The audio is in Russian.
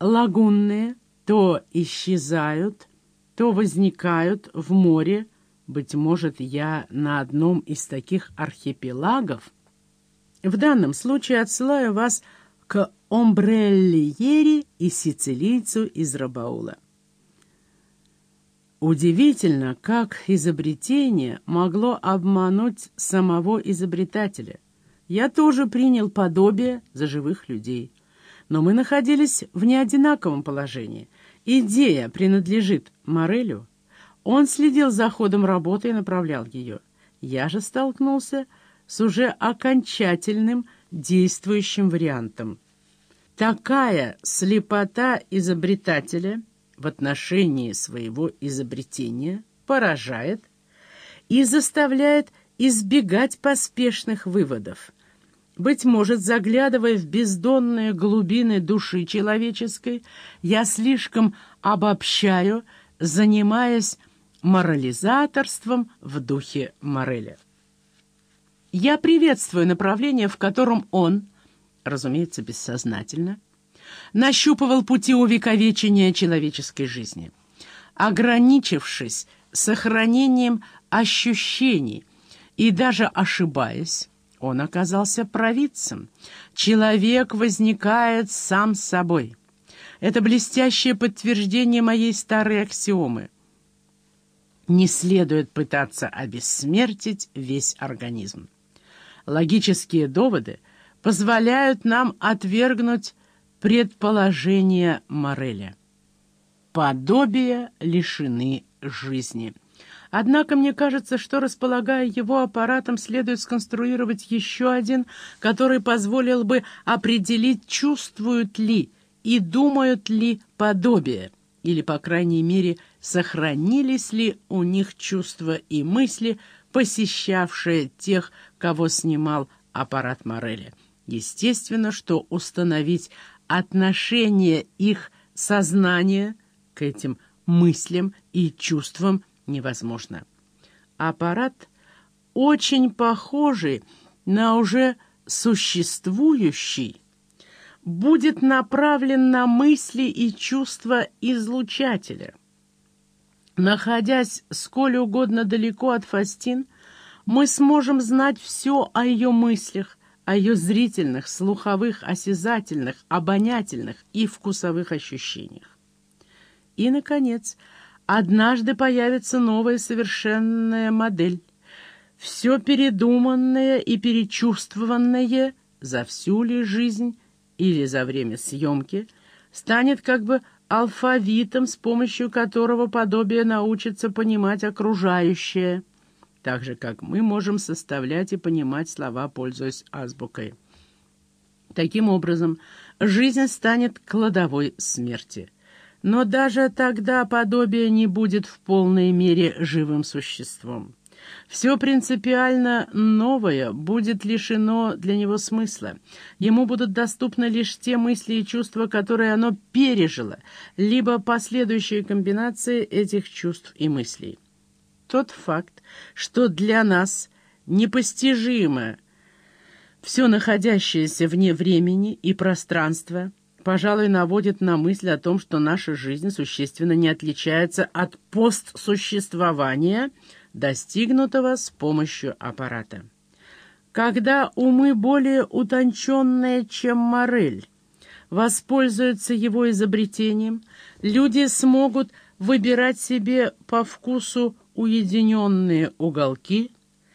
лагунные то исчезают, то возникают в море. Быть может, я на одном из таких архипелагов? В данном случае отсылаю вас к Омбреллиери и сицилийцу из Рабаула. Удивительно, как изобретение могло обмануть самого изобретателя. Я тоже принял подобие за живых людей. Но мы находились в неодинаковом положении. Идея принадлежит Морелю. Он следил за ходом работы и направлял ее. Я же столкнулся с уже окончательным действующим вариантом. Такая слепота изобретателя в отношении своего изобретения поражает и заставляет избегать поспешных выводов. Быть может, заглядывая в бездонные глубины души человеческой, я слишком обобщаю, занимаясь морализаторством в духе Мореля. Я приветствую направление, в котором он, разумеется, бессознательно, нащупывал пути увековечения человеческой жизни, ограничившись сохранением ощущений и даже ошибаясь, он оказался провидцем. Человек возникает сам собой. Это блестящее подтверждение моей старой аксиомы. Не следует пытаться обессмертить весь организм. Логические доводы позволяют нам отвергнуть предположение Мореля. Подобия лишены жизни. Однако мне кажется, что, располагая его аппаратом, следует сконструировать еще один, который позволил бы определить, чувствуют ли и думают ли подобие, или, по крайней мере, сохранились ли у них чувства и мысли, посещавшие тех, кого снимал аппарат Мореля. Естественно, что установить отношение их сознания к этим мыслям и чувствам невозможно. Аппарат очень похожий на уже существующий, будет направлен на мысли и чувства излучателя. Находясь сколь угодно далеко от Фастин, мы сможем знать все о ее мыслях, о ее зрительных, слуховых, осязательных, обонятельных и вкусовых ощущениях. И, наконец, однажды появится новая совершенная модель. Все передуманное и перечувствованное за всю ли жизнь или за время съемки станет как бы алфавитом, с помощью которого подобие научится понимать окружающее, так же, как мы можем составлять и понимать слова, пользуясь азбукой. Таким образом, жизнь станет кладовой смерти – но даже тогда подобие не будет в полной мере живым существом. Все принципиально новое будет лишено для него смысла. Ему будут доступны лишь те мысли и чувства, которые оно пережило, либо последующие комбинации этих чувств и мыслей. Тот факт, что для нас непостижимо все находящееся вне времени и пространства – пожалуй, наводит на мысль о том, что наша жизнь существенно не отличается от постсуществования, достигнутого с помощью аппарата. Когда умы более утонченные, чем Морель, воспользуются его изобретением, люди смогут выбирать себе по вкусу уединенные уголки